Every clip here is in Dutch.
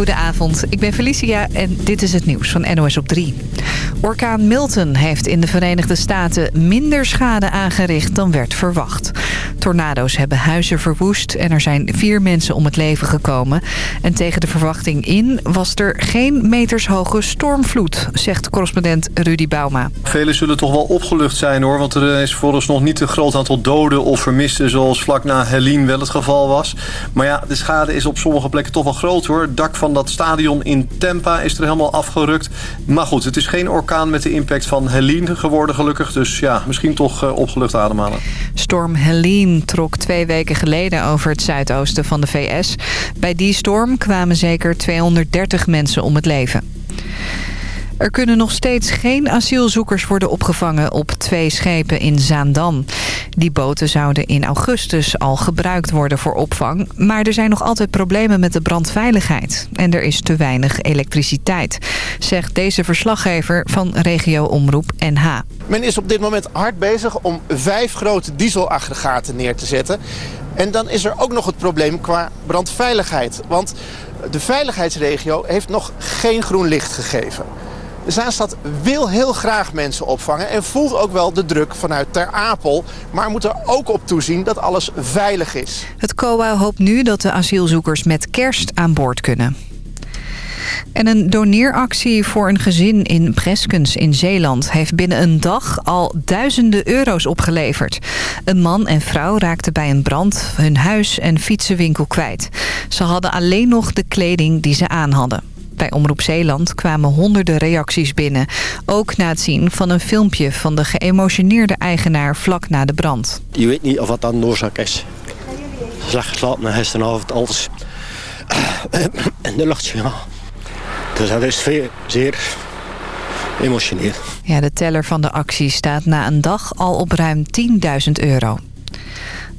Goedenavond, ik ben Felicia en dit is het nieuws van NOS op 3. Orkaan Milton heeft in de Verenigde Staten minder schade aangericht dan werd verwacht. Tornado's hebben huizen verwoest en er zijn vier mensen om het leven gekomen. En tegen de verwachting in was er geen metershoge stormvloed, zegt correspondent Rudy Bauma. Velen zullen toch wel opgelucht zijn hoor, want er is vooralsnog niet een groot aantal doden of vermisten zoals vlak na Helene wel het geval was. Maar ja, de schade is op sommige plekken toch wel groot hoor. Het dak van dat stadion in Tampa is er helemaal afgerukt. Maar goed, het is geen orkaan met de impact van Helene geworden gelukkig. Dus ja, misschien toch uh, opgelucht ademhalen. Storm Helene trok twee weken geleden over het zuidoosten van de VS. Bij die storm kwamen zeker 230 mensen om het leven. Er kunnen nog steeds geen asielzoekers worden opgevangen op twee schepen in Zaandam. Die boten zouden in augustus al gebruikt worden voor opvang. Maar er zijn nog altijd problemen met de brandveiligheid. En er is te weinig elektriciteit, zegt deze verslaggever van regio Omroep NH. Men is op dit moment hard bezig om vijf grote dieselaggregaten neer te zetten. En dan is er ook nog het probleem qua brandveiligheid. Want de veiligheidsregio heeft nog geen groen licht gegeven. Zaanstad wil heel graag mensen opvangen en voelt ook wel de druk vanuit Ter Apel. Maar moet er ook op toezien dat alles veilig is. Het COA hoopt nu dat de asielzoekers met kerst aan boord kunnen. En een doneeractie voor een gezin in Breskens in Zeeland... heeft binnen een dag al duizenden euro's opgeleverd. Een man en vrouw raakten bij een brand hun huis en fietsenwinkel kwijt. Ze hadden alleen nog de kleding die ze aan hadden. Bij Omroep Zeeland kwamen honderden reacties binnen. Ook na het zien van een filmpje van de geëmotioneerde eigenaar vlak na de brand. Je weet niet of dat dan de oorzaak is. Slecht geslapen en gisteravond alles in de lucht ja. Dus dat is veel, zeer emotioneel. Ja, de teller van de actie staat na een dag al op ruim 10.000 euro.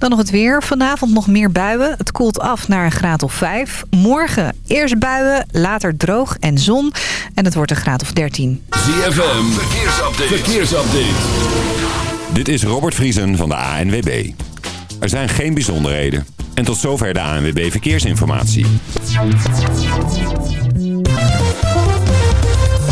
Dan nog het weer. Vanavond nog meer buien. Het koelt af naar een graad of 5. Morgen eerst buien, later droog en zon. En het wordt een graad of 13. ZFM, verkeersupdate. verkeersupdate. Dit is Robert Vriesen van de ANWB. Er zijn geen bijzonderheden. En tot zover de ANWB Verkeersinformatie.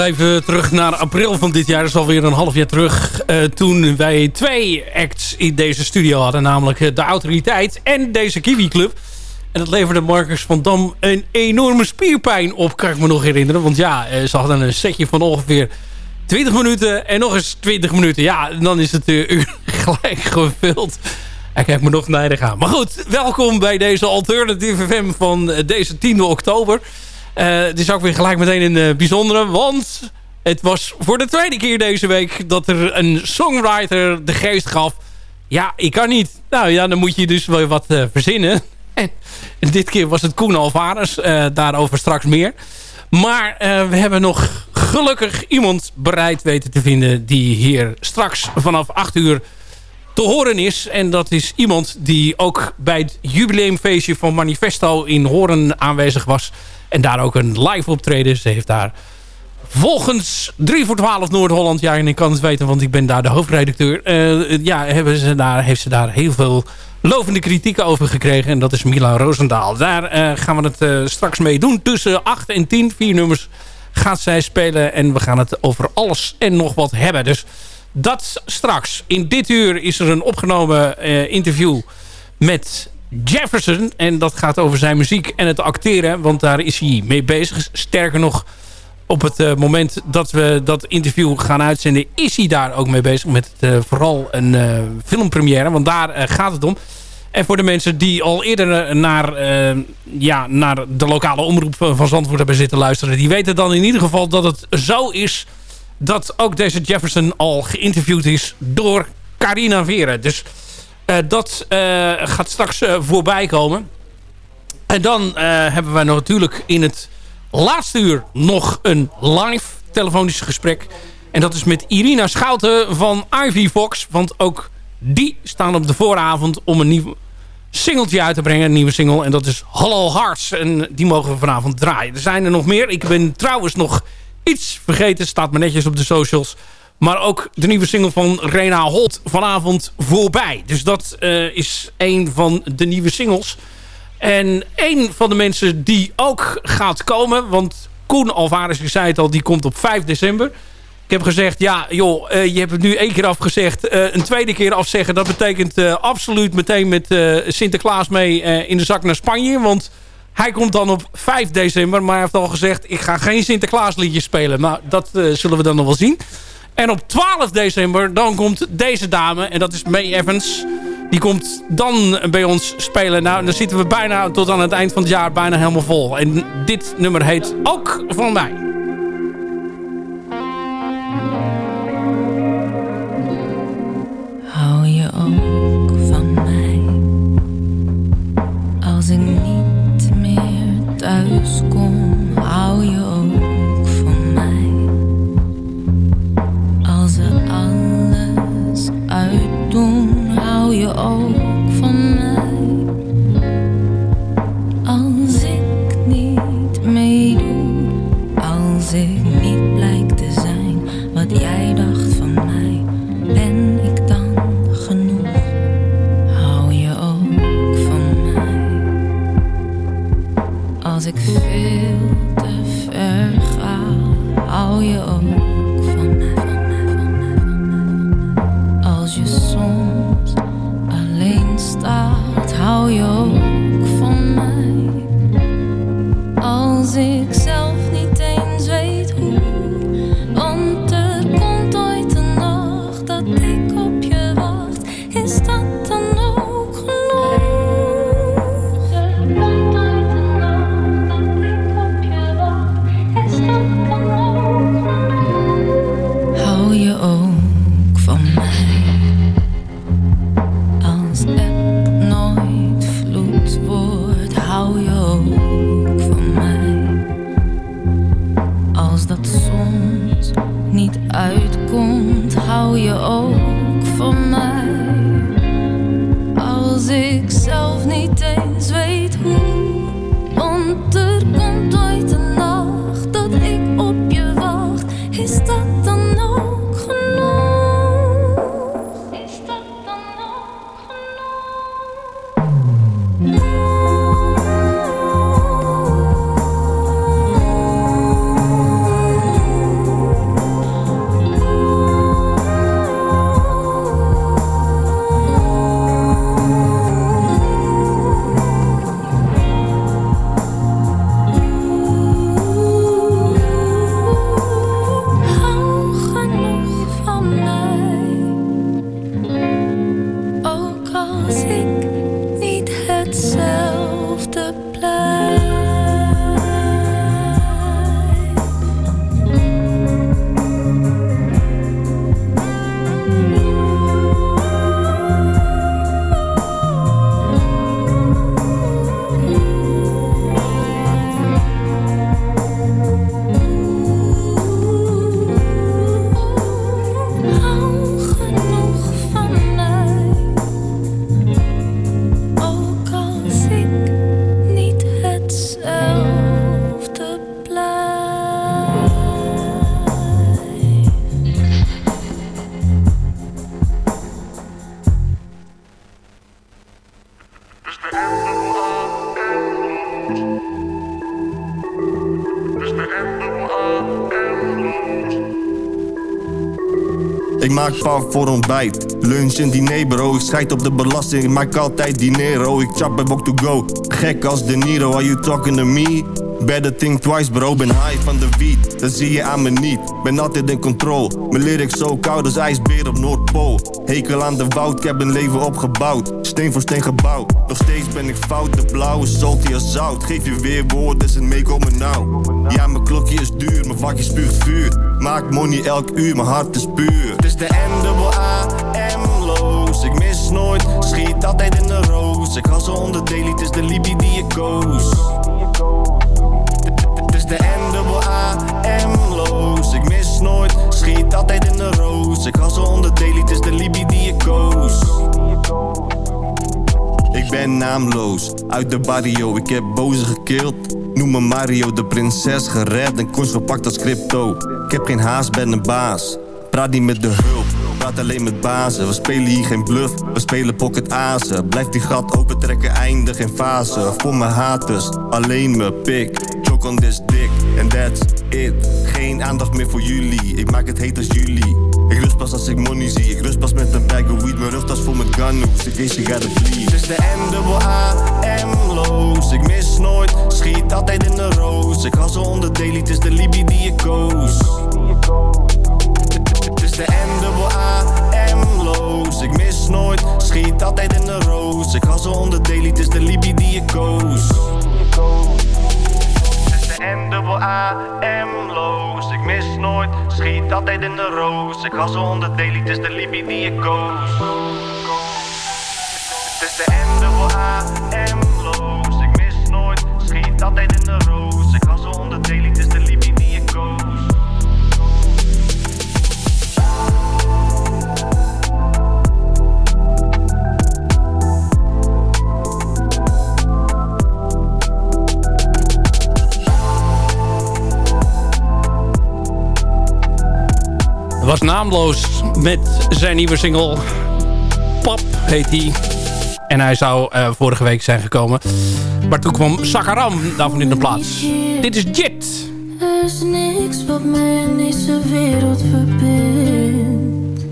Even terug naar april van dit jaar. Dat is alweer een half jaar terug. Uh, toen wij twee acts in deze studio hadden. Namelijk eh, de Autoriteit en deze Kiwi Club. En dat leverde Marcus van Dam een enorme spierpijn op. Kan ik me nog herinneren. Want ja, eh, ze hadden een setje van ongeveer 20 minuten. En nog eens 20 minuten. Ja, dan is het uur gelijk gevuld. En kijk me nog naar gaan. Maar goed, welkom bij deze Alternative FM van deze 10 oktober. Uh, het is ook weer gelijk meteen een uh, bijzondere. Want het was voor de tweede keer deze week dat er een songwriter de geest gaf. Ja, ik kan niet. Nou ja, dan moet je dus wel wat uh, verzinnen. En, dit keer was het Koen Alvarez. daarover straks meer. Maar we hebben nog gelukkig iemand bereid weten te vinden... die hier straks vanaf 8 uur te horen is. En dat is iemand die ook bij het jubileumfeestje van Manifesto in Horen aanwezig was... En daar ook een live optreden. Ze heeft daar volgens 3 voor 12 Noord-Holland... ja, en ik kan het weten, want ik ben daar de hoofdredacteur... Uh, ja, hebben ze daar, heeft ze daar heel veel lovende kritiek over gekregen. En dat is Mila Roosendaal. Daar uh, gaan we het uh, straks mee doen. Tussen 8 en 10, vier nummers gaat zij spelen. En we gaan het over alles en nog wat hebben. Dus dat straks. In dit uur is er een opgenomen interview met Jefferson. En dat gaat over zijn muziek en het acteren. Want daar is hij mee bezig. Sterker nog, op het uh, moment dat we dat interview gaan uitzenden... is hij daar ook mee bezig met uh, vooral een filmpremière. Want daar gaat het om. En voor de mensen die al eerder naar, ja, naar de lokale omroep van Zandvoort hebben zitten luisteren... die weten dan in ieder geval dat het zo is... dat ook deze Jefferson al geïnterviewd is door Carina Veren. Dus eh, dat eh, gaat straks eh, voorbij komen. En dan hebben wij natuurlijk in het laatste uur nog een live telefonisch gesprek. En dat is met Irina Schouten van Ivy Fox. Want ook die staan op de vooravond om een nieuw singeltje uit te brengen. Een nieuwe single. En dat is Hallo Hearts. En die mogen we vanavond draaien. Er zijn er nog meer. Ik ben trouwens nog iets vergeten. Staat me netjes op de socials. Maar ook de nieuwe single van Rena Holt vanavond voorbij. Dus dat uh, is een van de nieuwe singles. En een van de mensen die ook gaat komen... want Koen Alvarez, ik zei het al, die komt op 5 december... Ik heb gezegd, ja joh, uh, je hebt het nu één keer afgezegd. Uh, een tweede keer afzeggen, dat betekent absoluut meteen met Sinterklaas mee in de zak naar Spanje. Want hij komt dan op 5 december, maar hij heeft al gezegd... ik ga geen Sinterklaasliedjes spelen. Nou, dat zullen we dan nog wel zien. En op 12 december dan komt deze dame. En dat is May Evans. Die komt dan bij ons spelen. Nou, dan zitten we bijna tot aan het eind van het jaar bijna helemaal vol. En dit nummer heet Ook van mij. Van voor ontbijt. Lunch en diner bro, ik scheid op de belasting. Ik maak altijd dinero, ik chap bij Bok to go. Gek als De Niro, are you talking to me? Better think twice bro, ben high van de wiet. Dat zie je aan me niet, ben altijd in controle. Mijn lyrics zo koud als ijsbeer op Noordpool. Hekel aan de woud, ik heb een leven opgebouwd. Steen voor steen gebouwd, nog steeds ben ik fout. De blauwe salty als zout. Geef je weer woord, is het meekomen nou. Ja, mijn klokje is duur, mijn vakje spuugt vuur. Maak money elk uur, mijn hart is puur. Het is de N-A-M-loos. Ik mis nooit, schiet altijd in de roos. Ik hassel onder daily, het is de Libby die ik koos. Het is de N-A-M-loos. Ik mis nooit, schiet altijd in de roos. Ik hassel onder daily, het is de Libby die ik koos. Ik ben naamloos, uit de barrio, ik heb boze gekild. Noem me Mario, de prinses gered en koers gepakt als crypto. Ik heb geen haast, ben een baas. Praat niet met de hulp, praat alleen met bazen. We spelen hier geen bluff, we spelen pocket azen. Blijf die gat open trekken, eindig geen fase. Voor mijn haters, alleen me pik. Choke on this dick, and that's it. Geen aandacht meer voor jullie, ik maak het heet als jullie. Ik rust pas als ik money zie, ik rust pas met een bag of weed. Mijn rugtas vol met in case you gotta bleed. Het is de N-A-M-loos, ik mis nooit, schiet altijd in de roos. Ik hassel onder daily, het is de Libby die ik koos. Het is de naamloos. Ik mis nooit, schiet altijd in de roos. Ik was on de daily, het is de Libby die je koos. Het is de N-A-M-loos. Ik mis nooit, schiet altijd in de roos. Ik was on de daily, het is de Libby die je koos. Het is de N-A-M-loos. Ik mis nooit, schiet altijd in de roos. Was naamloos met zijn nieuwe single. Pap heet hij. En hij zou uh, vorige week zijn gekomen. Maar toen kwam Sakaram daarvan in de plaats. Dit is Jit. Er is niks wat mij in deze wereld verbindt.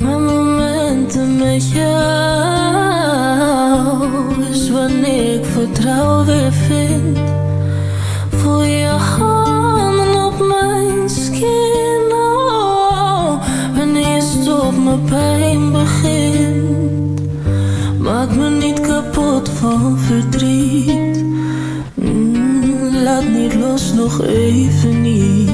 Maar momenten met jou is wanneer ik vertrouwen weer vind. Pijn begint. Maak me niet kapot van verdriet. Mm, laat niet los, nog even niet.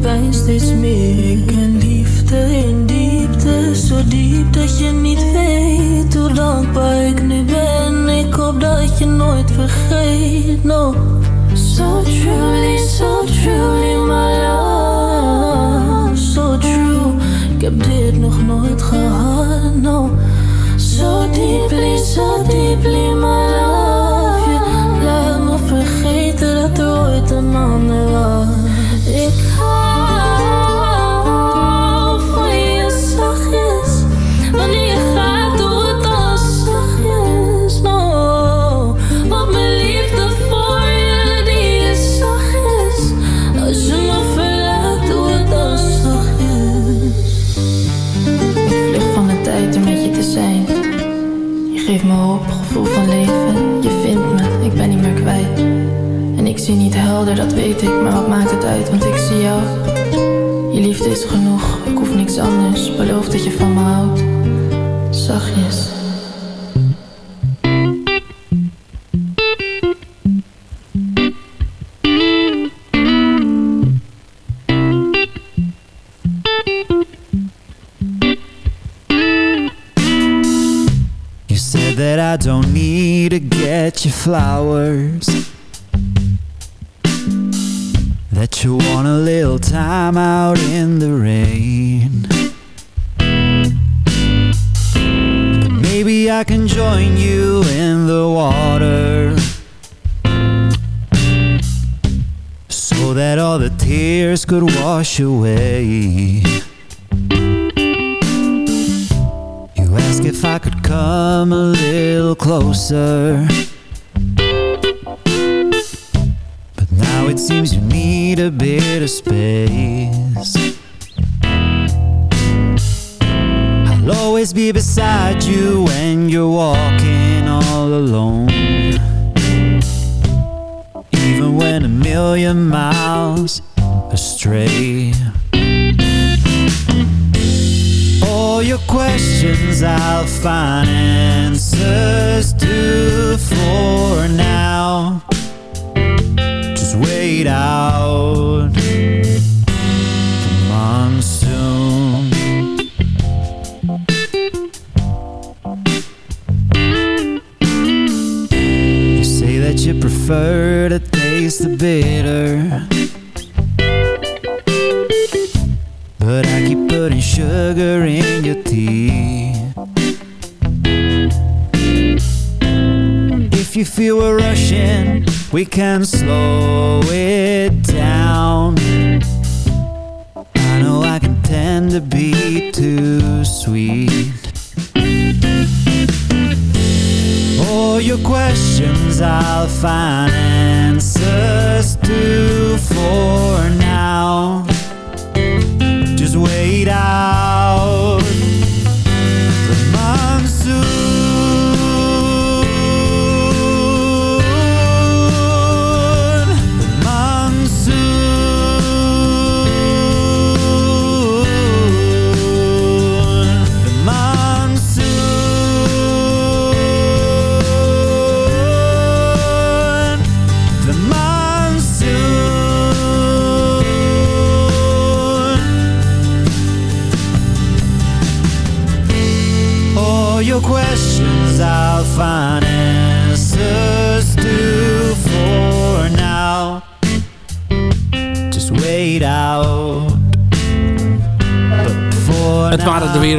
Pijn steeds meer. Ik ken liefde in diepte, zo diep dat je niet weet hoe dankbaar ik nu ben. Ik hoop dat je nooit vergeet, no. So truly, so truly dat je van me houdt. Zachtjes. You said that I don't need to get you flowers. Away. You ask if I could come a little closer. Prefer to taste the bitter. But I keep putting sugar in your tea. If you feel we're rushing, we can slow it find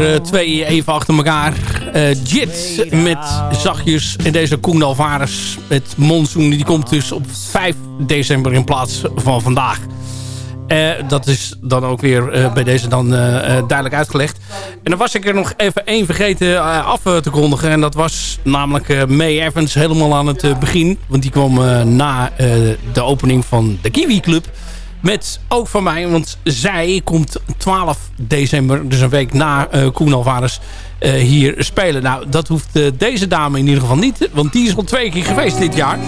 eh, twee even achter elkaar. Eh Jit met zachtjes en deze Koen Alvarez met Monsoon. Die komt dus op 5 december in plaats van vandaag. Eh, dat is dan ook weer bij deze dan duidelijk uitgelegd. En dan was ik er nog even één vergeten af te kondigen. En dat was namelijk May Evans helemaal aan het begin. Want die kwam na de opening van de Kiwi Club. Met ook van mij, want zij komt 12 december, dus een week na eh Koen Alvarez, eh, hier spelen. Nou, dat hoeft eh, deze dame in ieder geval niet, want die is al twee keer geweest dit jaar.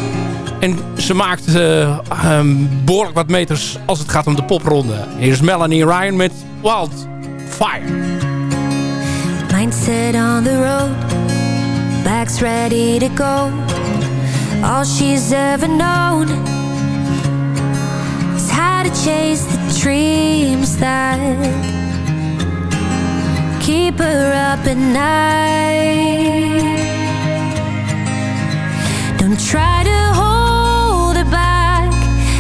En ze maakt eh, ehm, behoorlijk wat meters als het gaat om de popronde. Hier is Melanie Ryan met Wildfire. Mindset on the road, back's ready to go. All she's ever known chase the dreams that keep her up at night. Don't try to hold her back.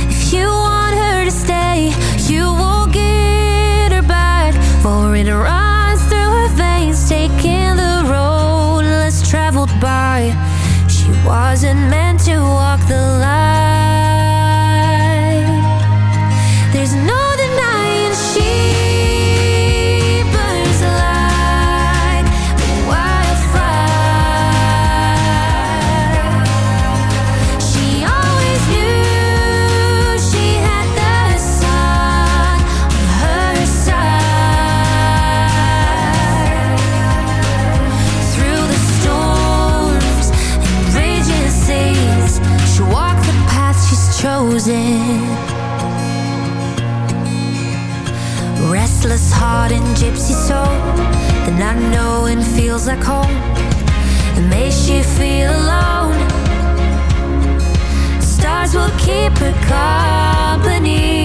If you want her to stay, you will get her back. For it runs through her veins, taking the road less traveled by. She wasn't meant to walk the line. Feels like home. It makes you feel alone. Stars will keep her company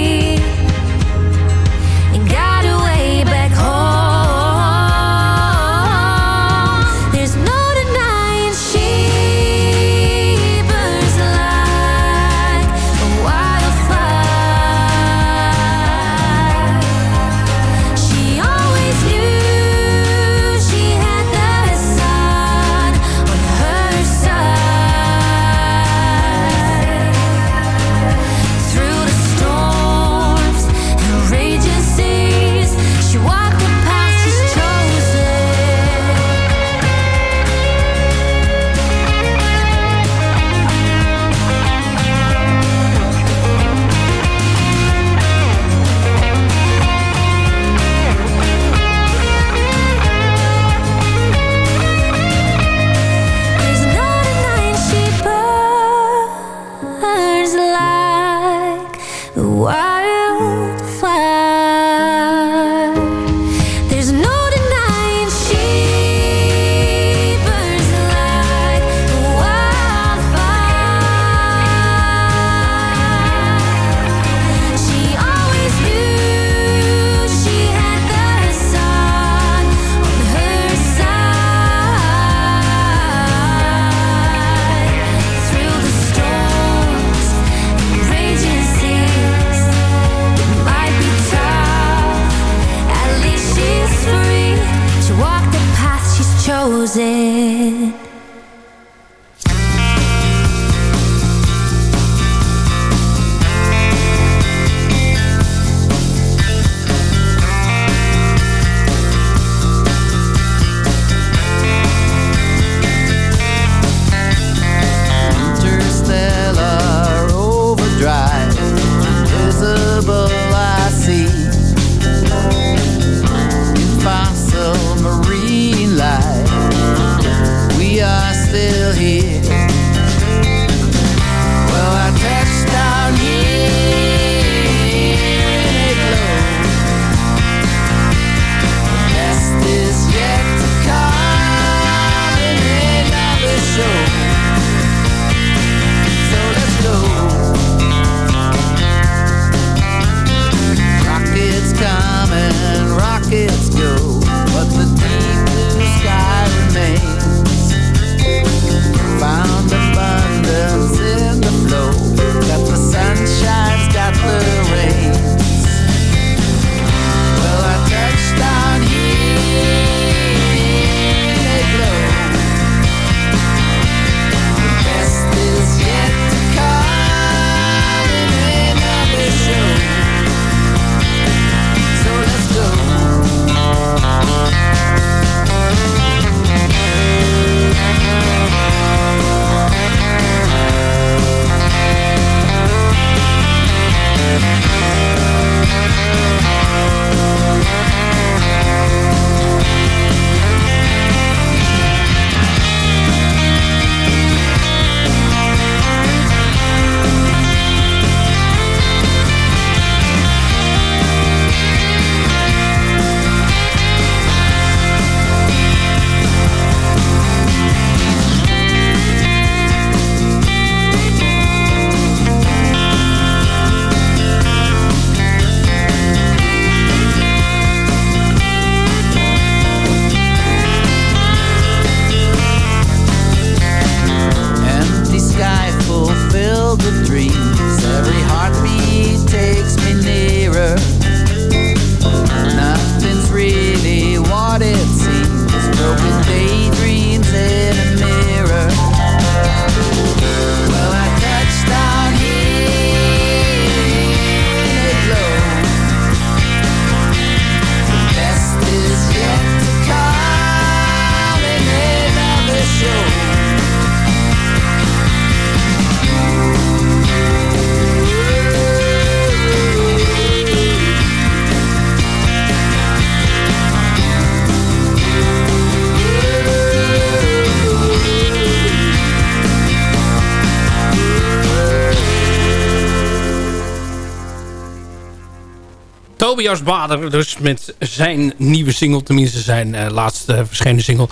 Tobias Bader dus met zijn nieuwe single. Tenminste zijn uh, laatste verschenen single.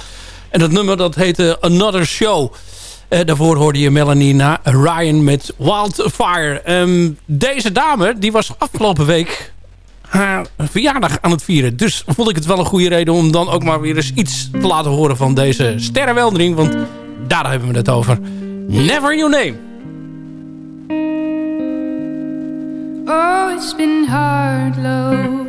En dat nummer dat heette Another Show. Uh, daarvoor hoorde je Melanie na Ryan met Wildfire. Um, deze dame die was afgelopen week haar verjaardag aan het vieren. Dus vond ik het wel een goede reden om dan ook maar weer eens iets te laten horen van deze sterrenweldering. Want daar hebben we het over. Never Your Name. Oh, it's been hard, love.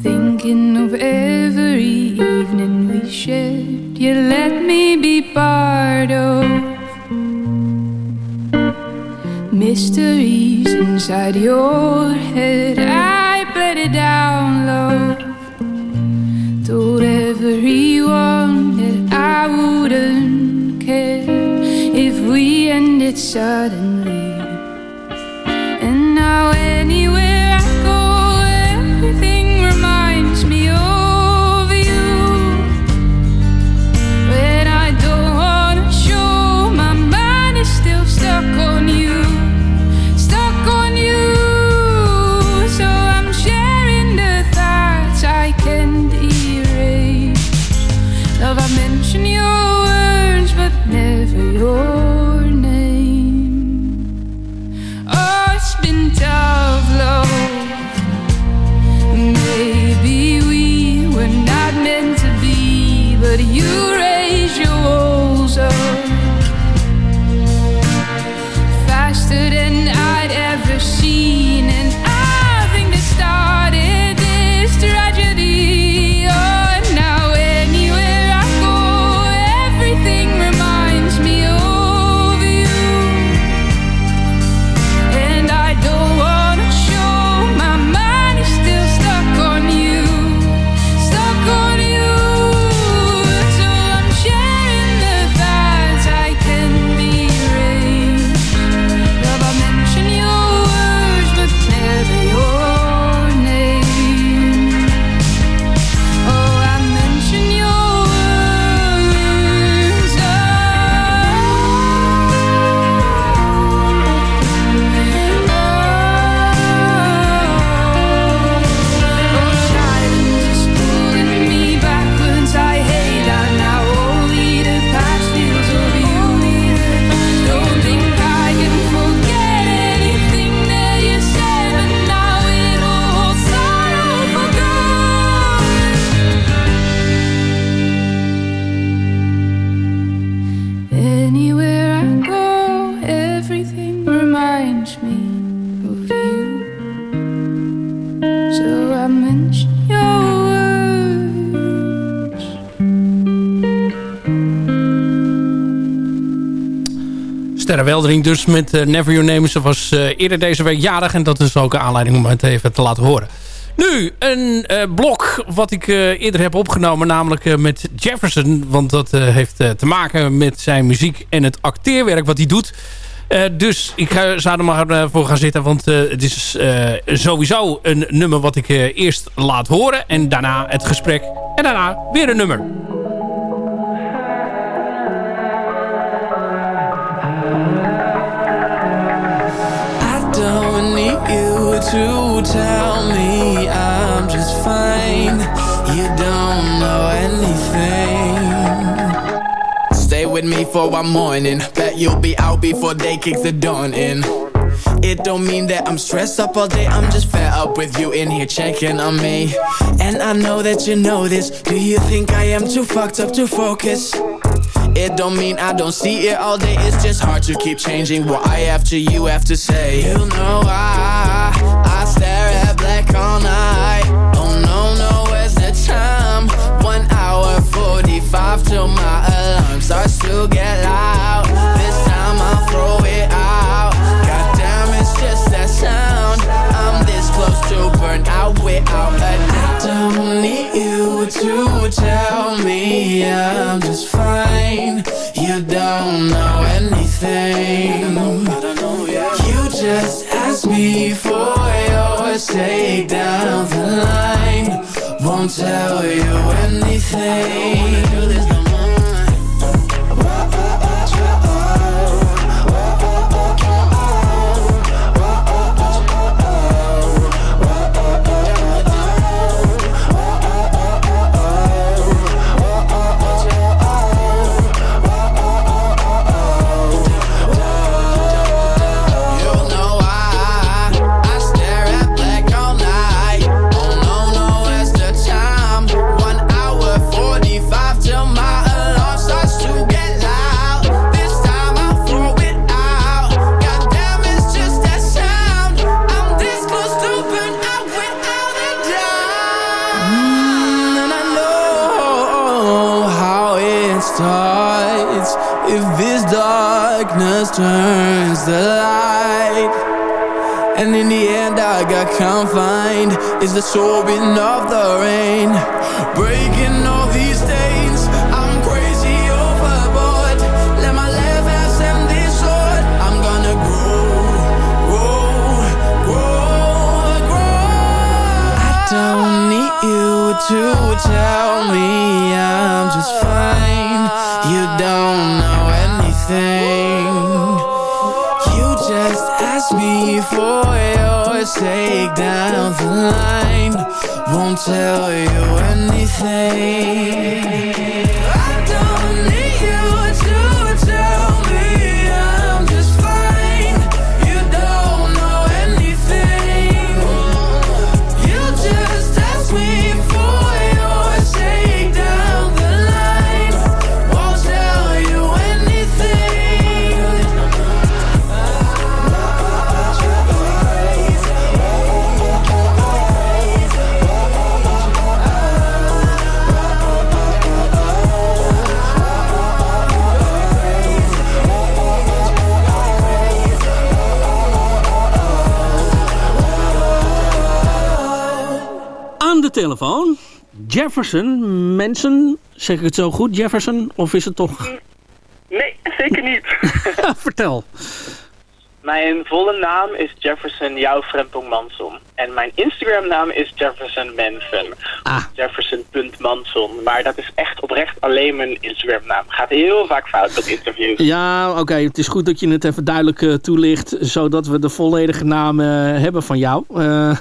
Thinking of every evening we shared. You let me be part of mysteries inside your head. I played it down, love. Told everyone that I wouldn't care if we ended suddenly Sterrenweldering dus met eh, Never Your Name. Ze was eh, eerder deze week jarig en dat is ook een aanleiding om het even te laten horen. Nu, een eh, blok wat ik eerder heb opgenomen, namelijk met Jefferson. Want dat heeft te maken met zijn muziek en het acteerwerk wat hij doet. Dus ik ga, zou er maar voor gaan zitten, want het is sowieso een nummer wat ik eerst laat horen. En daarna het gesprek en daarna weer een nummer. Tell me I'm just fine. You don't know anything. Stay with me for one morning. Bet you'll be out before day kicks the dawn in. It don't mean that I'm stressed up all day. I'm just fed up with you in here checking on me. And I know that you know this. Do you think I am too fucked up to focus? It don't mean I don't see it all day. It's just hard to keep changing what I have to you have to say. You know I I stare at black all night. Oh no no, where's the time? One hour forty five till my alarm starts to get loud. This time I'll throw it out. God damn, it's just that sound. I'm this close to burn out without a don't need you to tell me I'm just fine. You don't know anything. You just ask me for your sake down the line. Won't tell you anything. Got confined. Is the sobbing of the rain breaking all these stains? I'm crazy overboard. Let my left hand send this sword. I'm gonna grow, grow, grow, grow. I don't need you to tell me I'm just fine. Sake down the line. Won't tell you anything. Jefferson Mensen. Zeg ik het zo goed, Jefferson? Of is het toch... Nee, zeker niet. Vertel. Mijn volle naam is Jefferson Jouw Frempong Manson. En mijn Instagram naam is Jefferson Manson. Ah. Jefferson.manson. Maar dat is echt oprecht alleen mijn Instagram naam. Gaat heel vaak fout met interviews. Ja, oké. Het is goed dat je het even duidelijk eh, toelicht, zodat we de volledige naam eh, hebben van jou. Eh,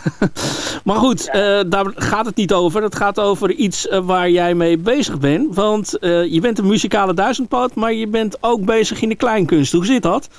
maar goed, daar gaat het niet over. Het gaat over iets waar jij mee bezig bent. Want je bent een muzikale duizendpoot, maar je bent ook bezig in de kleinkunst. Hoe zit dat?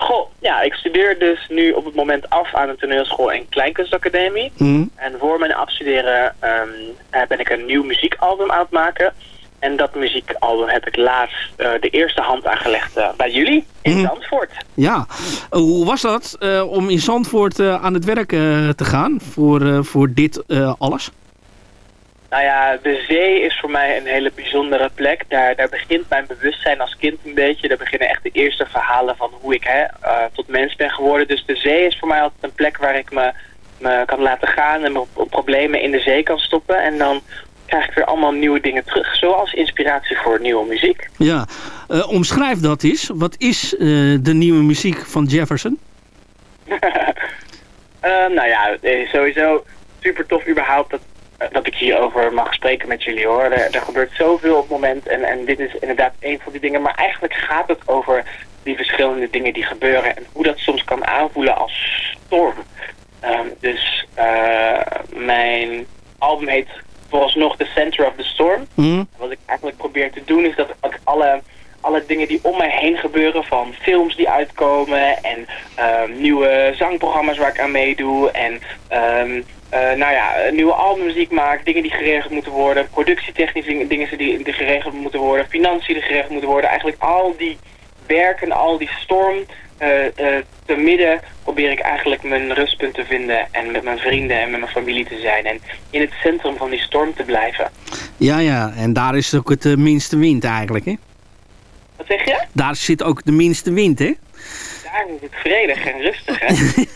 Goh, ja, ik studeer dus nu op het moment af aan een toneelschool en kleinkunstacademie. Hm. En voor mijn afstuderen eh, ben ik een nieuw muziekalbum aan het maken. En dat muziekalbum heb ik laatst eh, de eerste hand aangelegd eh, bij jullie in Mhm. Zandvoort. Ja, hoe was dat om in Zandvoort aan het werk te gaan voor, voor dit alles? Nou ja, de zee is voor mij een hele bijzondere plek. Daar, daar begint mijn bewustzijn als kind een beetje. Daar beginnen echt de eerste verhalen van hoe ik hè, eh, tot mens ben geworden. Dus de zee is voor mij altijd een plek waar ik me, me kan laten gaan en op problemen in de zee kan stoppen. En dan krijg ik weer allemaal nieuwe dingen terug. Zoals inspiratie voor nieuwe muziek. Ja, Eh, omschrijf dat eens. Wat is eh, de nieuwe muziek van Jefferson? Nou ja, sowieso super tof überhaupt dat, dat ik hierover mag spreken met jullie hoor. Er, er gebeurt zoveel op het moment en, en dit is inderdaad een van die dingen. Maar eigenlijk gaat het over die verschillende dingen die gebeuren en hoe dat soms kan aanvoelen als storm. Ehm, dus eh, mijn album heet vooralsnog The Center of the Storm. Hm? Wat ik eigenlijk probeer te doen is dat ik alle, alle dingen die om mij heen gebeuren, van films die uitkomen en ehm, nieuwe zangprogramma's waar ik aan meedoe en ehm, eh, nou ja, nieuwe albummuziek maak, dingen die geregeld moeten worden, productietechnisch dingen, die, die geregeld moeten worden, financiën die geregeld moeten worden. Eigenlijk al die werken, al die storm eh, eh, te midden probeer ik eigenlijk mijn rustpunt te vinden en met mijn vrienden en met mijn familie te zijn en in het centrum van die storm te blijven. Ja, ja, en daar is ook het minste wind eigenlijk, hè? Wat zeg je? Daar zit ook de minste wind, hè? Daar is het vredig en rustig, hè?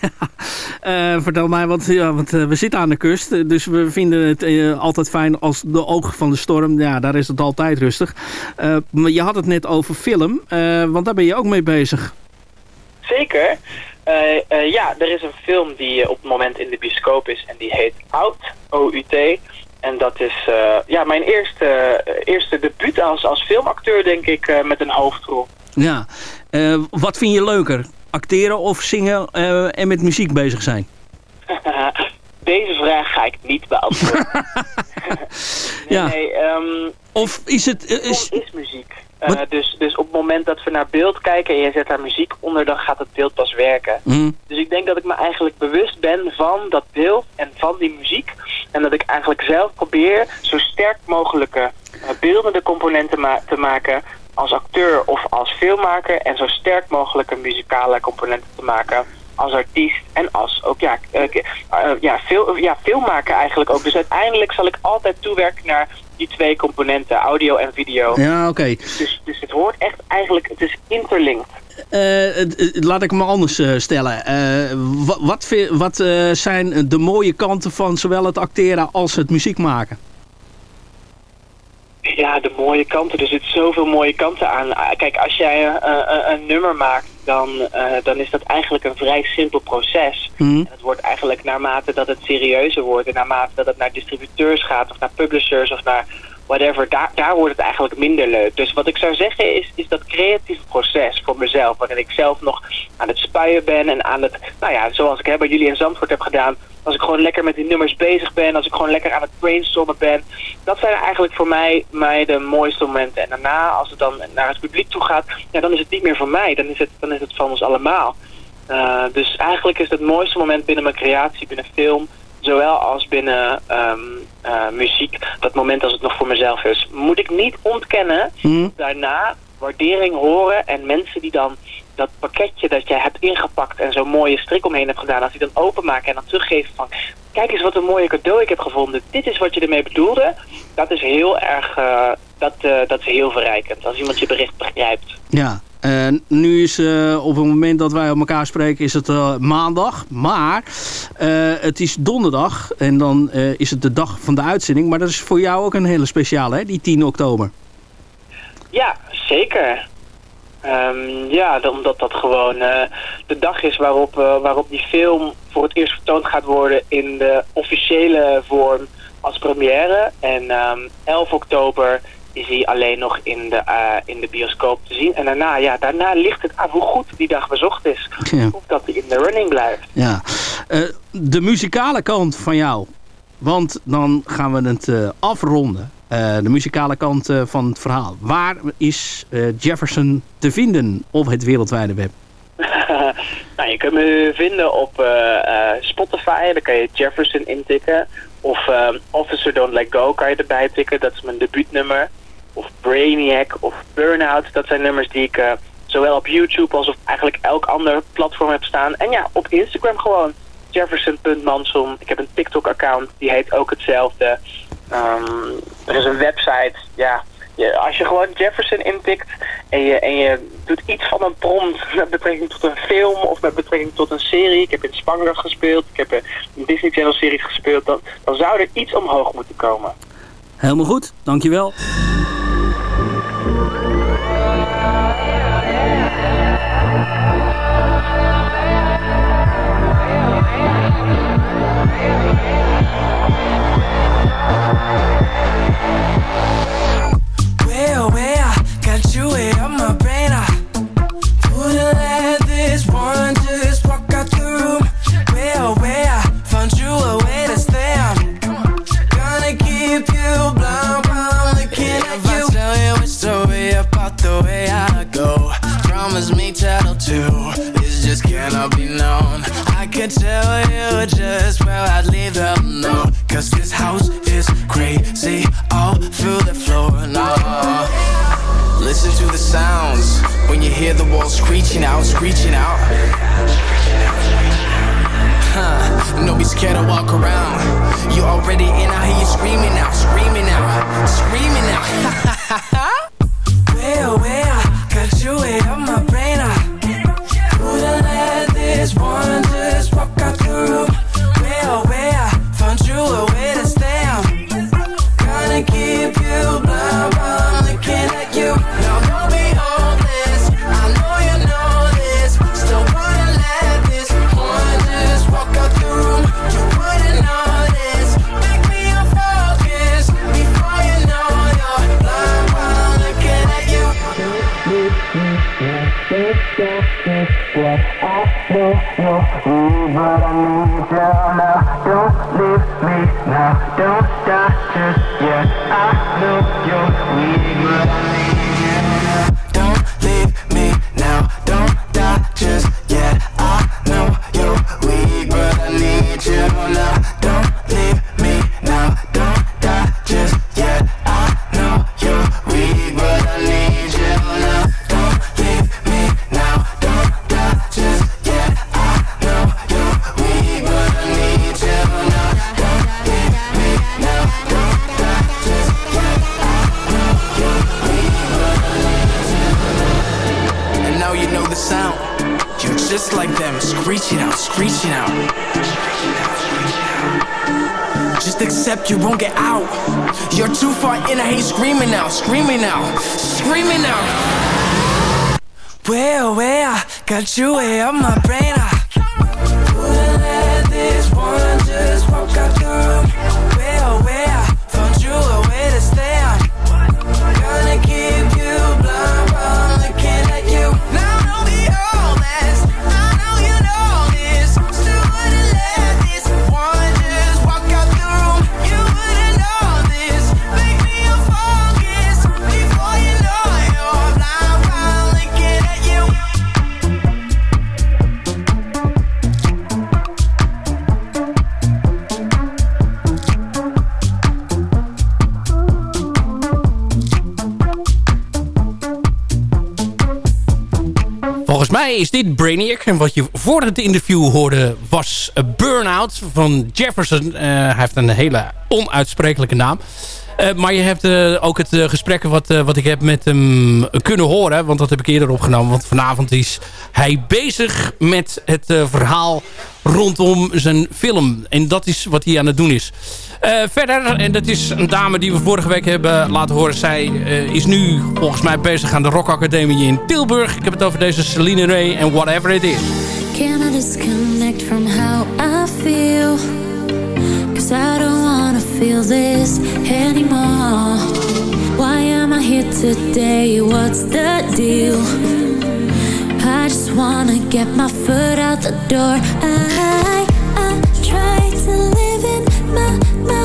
Eh, vertel mij, want, ja, want eh, we zitten aan de kust, eh, dus we vinden het altijd fijn als de oog van de storm, ja, daar is het altijd rustig. Maar je had het net over film, want daar ben je ook mee bezig. Zeker. Ja, er is een film die op het moment in de bioscoop is en die heet Out, O-U-T. En dat is ja, mijn eerste, eerste debuut als, als filmacteur, denk ik, met een hoofdrol. Ja. Eh, wat vind je leuker? Acteren of zingen eh, en met muziek bezig zijn? Deze vraag ga ik niet beantwoorden. nee, Ja. nee, ehm, Of is het... eh, is... is muziek. Dus, dus op het moment dat we naar beeld kijken en je zet daar muziek onder, dan gaat het beeld pas werken. Hm. Dus ik denk dat ik me eigenlijk bewust ben van dat beeld en van die muziek. En dat ik eigenlijk zelf probeer zo sterk mogelijke beeldende componenten ma- te maken als acteur of als filmmaker. En zo sterk mogelijke muzikale componenten te maken als artiest en als ook ja, eh, eh, ja, veel, ja, filmmaker eigenlijk ook. Dus uiteindelijk zal ik altijd toewerken naar die twee componenten, audio en video. Ja, oké. Dus, dus het hoort echt eigenlijk, het is interlinked. eh, laat ik hem anders stellen. Wa- wat wat eh, zijn de mooie kanten van zowel het acteren als het muziek maken? Ja, de mooie kanten. Er zitten zoveel mooie kanten aan. Ah, Kijk, als jij eh, een nummer maakt, dan, dan is dat eigenlijk een vrij simpel proces. Mhm. En het wordt eigenlijk naarmate dat het serieuzer wordt en naarmate dat het naar distributeurs gaat of naar publishers of naar whatever, daar, daar wordt het eigenlijk minder leuk. Dus wat ik zou zeggen is, is dat creatieve proces voor mezelf, waarin ik zelf nog aan het spuien ben en aan het, nou ja, zoals ik hè, bij jullie in Zandvoort heb gedaan, als ik gewoon lekker met die nummers bezig ben, als ik gewoon lekker aan het brainstormen ben, dat zijn eigenlijk voor mij, mij de mooiste momenten. En daarna, als het dan naar het publiek toe gaat, ja, dan is het niet meer van mij, dan is het, dan is het van ons allemaal. Uh, dus eigenlijk is het mooiste moment binnen mijn creatie, binnen film, zowel als binnen um, uh, muziek, dat moment als het nog voor mezelf is. Moet ik niet ontkennen, mm. daarna waardering horen en mensen die dan dat pakketje dat jij hebt ingepakt en zo'n mooie strik omheen hebt gedaan, als die dan openmaken en dan teruggeven van, kijk eens wat een mooie cadeau ik heb gevonden, dit is wat je ermee bedoelde, dat is heel erg, uh, dat, dat is heel verrijkend, als iemand je bericht begrijpt. Ja, nu is uh, op het moment dat wij op elkaar spreken is het uh, maandag. Maar het is donderdag en dan is het de dag van de uitzending. Maar dat is voor jou ook een hele speciale, hè? die 10 oktober. Ja, zeker. Um, ja, omdat dat gewoon de dag is waarop, waarop die film voor het eerst vertoond gaat worden in de officiële vorm als première. En um, 11 oktober is hij alleen nog in de, uh, in de bioscoop te zien. En daarna, ja, daarna ligt het aan hoe goed die dag bezocht is. Ja. Of dat hij in de running blijft. Ja. Uh, de muzikale kant van jou. Want dan gaan we het uh, afronden. de muzikale kant van het verhaal. Waar is Jefferson te vinden op het wereldwijde web? nou, je kunt me vinden op Spotify. Daar kan je Jefferson intikken. Of Officer Don't Let Go kan je erbij tikken. Dat is mijn debuutnummer. Of Brainiac of Burnout. Dat zijn nummers die ik uh, zowel op YouTube als op eigenlijk elk ander platform heb staan. En ja, op Instagram gewoon. Jefferson.manson. Ik heb een TikTok-account. Die heet ook hetzelfde. Um, er is een website. Ja, je, als je gewoon Jefferson intikt en je, en je doet iets van een prompt met betrekking tot een film of met betrekking tot een serie. Ik heb in Spanger gespeeld, ik heb in Disney Channel series gespeeld. Dan, dan zou er iets omhoog moeten komen. Helemaal goed, dankjewel. Two. This just cannot be known. I could tell you just where I'd leave them, no. Cause this house is crazy all through the floor. No. Listen to the sounds when you hear the walls screeching out, screeching out. Huh, don't be scared to walk around. You already in, I hear you screaming out, screaming out, screaming out. well, well, Leave my dit Brainiac. En wat je voor het interview hoorde was Burnout van Jefferson. Eh, hij heeft een hele onuitsprekelijke naam. Eh, maar je hebt eh, ook het gesprek wat, wat ik heb met hem kunnen horen. Want dat heb ik eerder opgenomen. Want vanavond is hij bezig met het verhaal rondom zijn film. En dat is wat hij aan het doen is. Eh, verder, en dat is een dame die we vorige week hebben laten horen. Zij eh, is nu volgens mij bezig aan de Rock Academie in Tilburg. Ik heb het over deze Celine Ray en Whatever It Is. From how I feel? I don't wanna feel this anymore. Why am I here today? What's the deal? I just wanna get my foot out the door. I, I try to live in my mind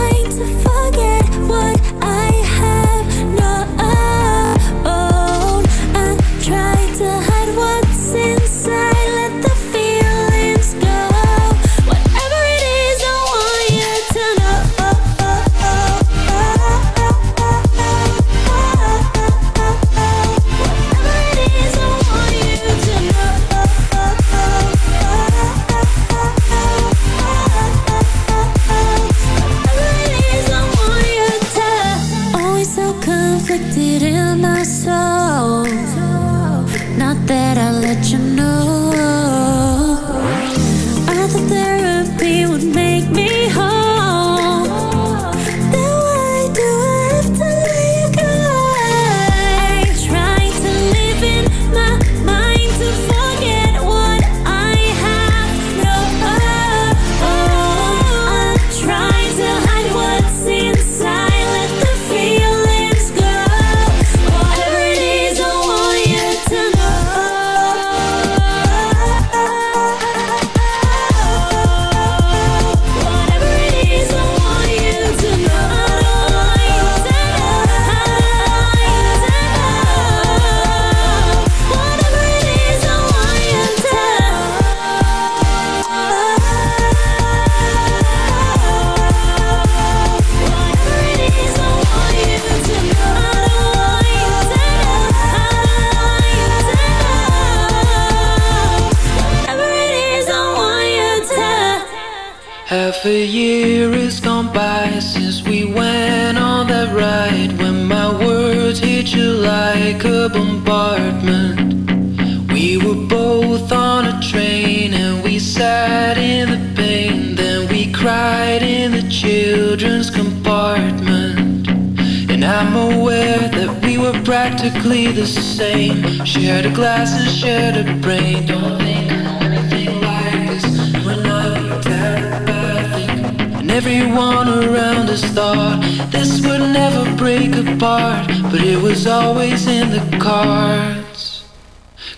everyone around us thought this would never break apart, but it was always in the cards.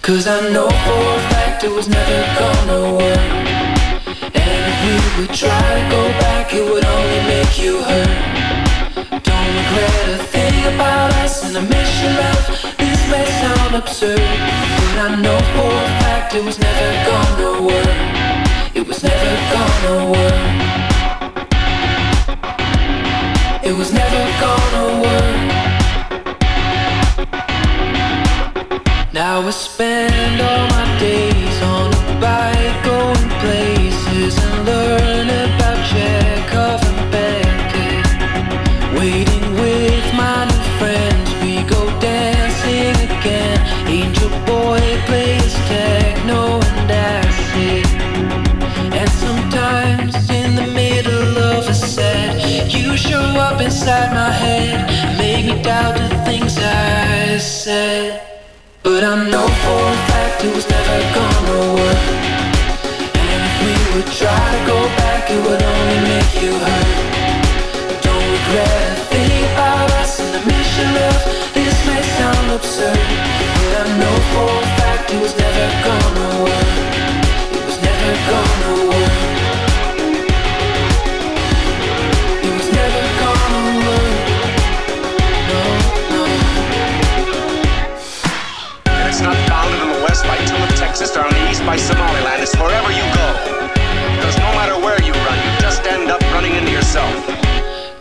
Cause I know for a fact it was never gonna work. And if we would try to go back, it would only make you hurt. Don't regret a thing about us, and I miss your love. This may sound absurd, but I know for a fact it was never gonna work. It was never gonna work. It was never gonna work. Now I spend all my days on a bike, going places and learn about Chekhov and Beckett. Waiting with my new friends, we go dancing again. Angel Boy plays inside my head, make me doubt the things I said. But I know for a fact it was never gonna work. And if we would try to go back, it would only make you hurt. Don't regret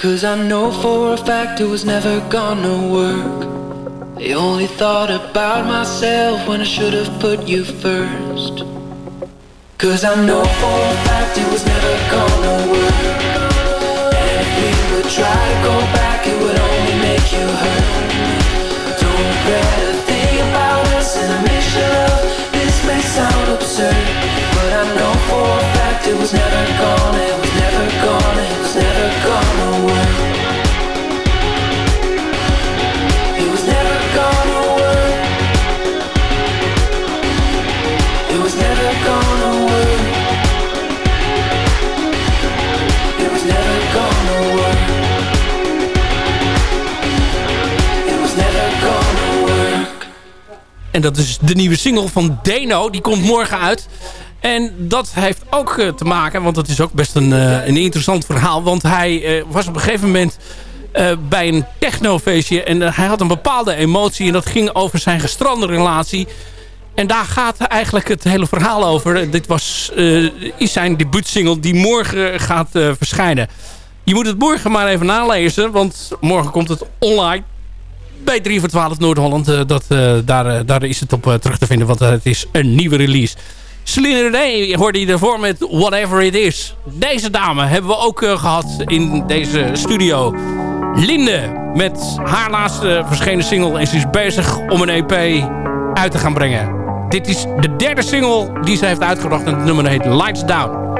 Cause I know for a fact it was never gonna work. I only thought about myself when I should have put you first. Cause I know for a fact it was never gonna work. And if we would try to go back, En dat is de nieuwe single van Deno. Die komt morgen uit. En dat heeft ook eh, te maken, want dat is ook best een, eh, een interessant verhaal. Want hij eh, was op een gegeven moment bij een technofeestje. En hij had een bepaalde emotie. En dat ging over zijn gestrande relatie. En daar gaat eigenlijk het hele verhaal over. Dit was, is zijn debuutsingle die morgen gaat verschijnen. Je moet het morgen maar even nalezen. Want morgen komt het online bij 3 voor 12 Noord-Holland. eh, dat, eh, daar, eh, daar is het op terug te vinden, want het is een nieuwe release. Celine René hoorde je ervoor met Whatever It Is. Deze dame hebben we ook eh, gehad in deze studio. Linde met haar laatste verschenen single. En ze is bezig om een EP uit te gaan brengen. Dit is de derde single die ze heeft uitgebracht. En het nummer heet Lights Down.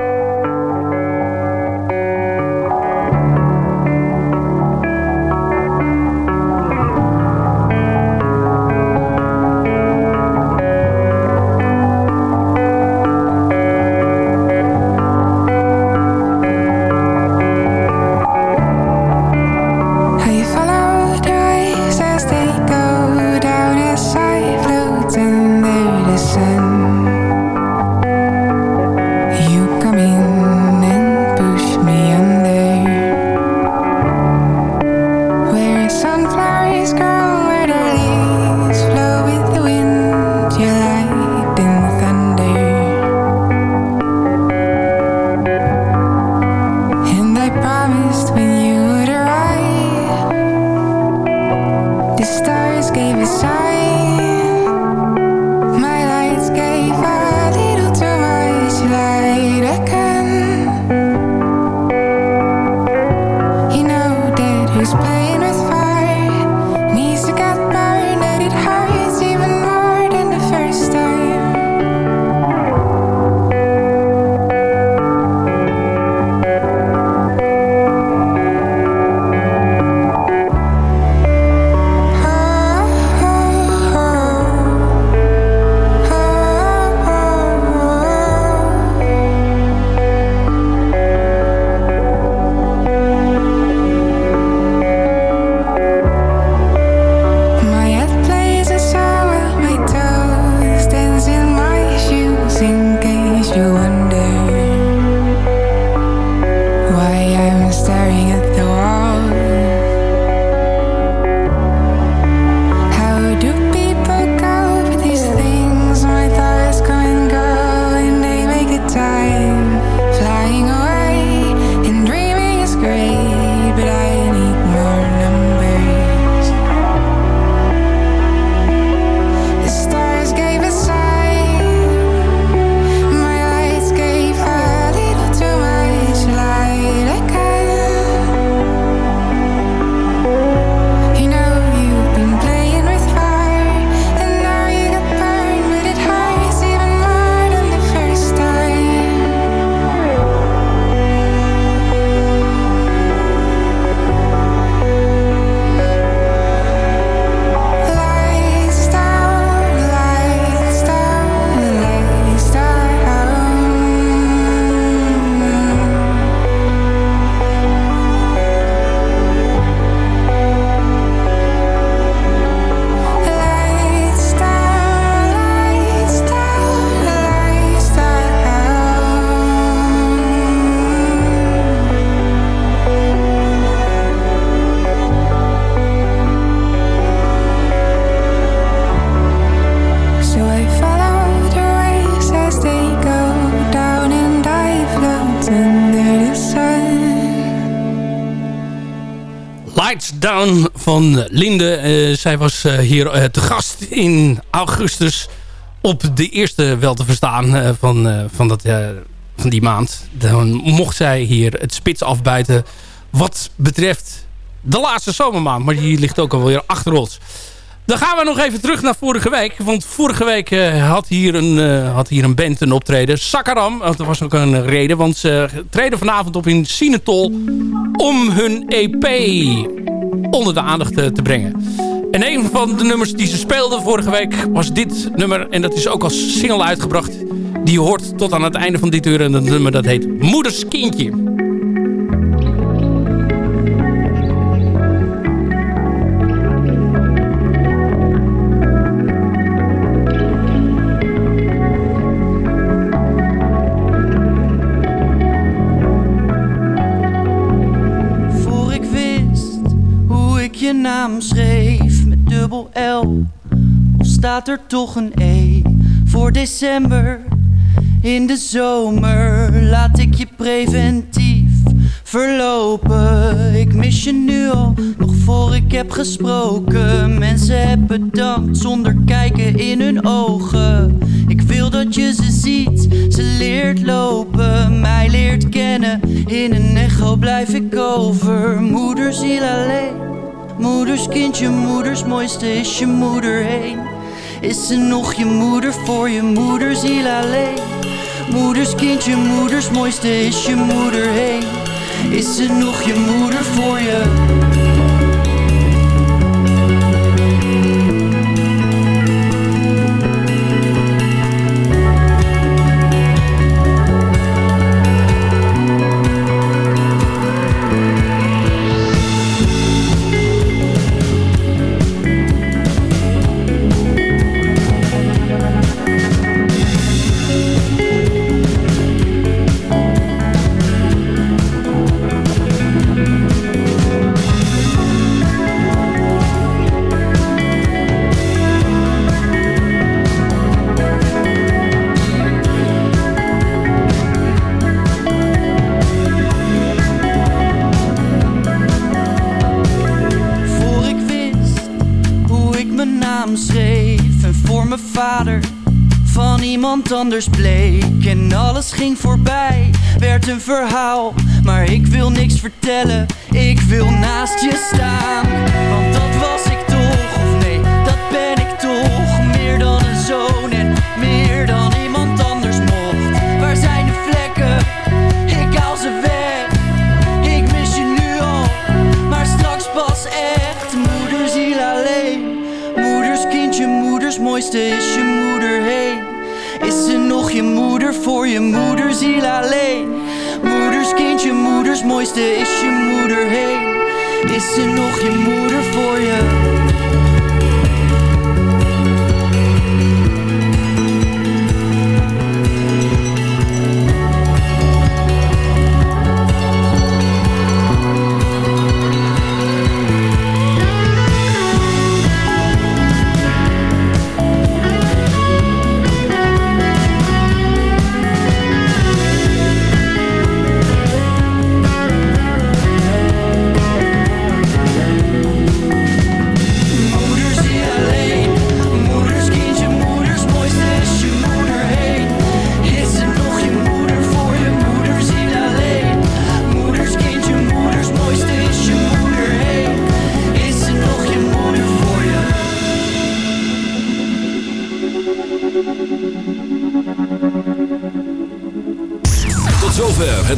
Zij was eh, hier eh, te gast in augustus op de eerste wel te verstaan eh, van, van, dat, van die maand. Dan mocht zij hier het spits afbuiten wat betreft de laatste zomermaand. Maar die ligt ook alweer achter ons. Dan gaan we nog even terug naar vorige week. Want vorige week had, hier een, had hier een band een optreden. Sakaram. Dat was ook een reden. Want ze treden vanavond op in Sinetol om hun EP onder de aandacht te brengen. En een van de nummers die ze speelden vorige week was dit nummer. En dat is ook als single uitgebracht. Die hoort tot aan het einde van dit uur. En dat nummer dat heet Moeders Kindje. Staat er toch een E voor december? In de zomer laat ik je preventief verlopen. Ik mis je nu al, nog voor ik heb gesproken. Mensen hebben bedankt zonder kijken in hun ogen. Ik wil dat je ze ziet, ze leert lopen, mij leert kennen. In een echo blijf ik over, moederziel alleen. Moeders kindje, moeders mooiste is je moeder heen. Is ze nog je moeder voor je moederziel alleen? Moeders kindje, moeders mooiste is je moeder heen. Is ze nog je moeder voor je? Mijn naam schreef. En voor mijn vader van iemand anders bleek. En alles ging voorbij, werd een verhaal, maar ik wil niks vertellen, ik wil naast je staan, mooiste is je moeder heen. Is ze nog je moeder voor je moederziel alleen? Moeders kindje, moeders mooiste is je moeder heen. Is ze nog je moeder voor je?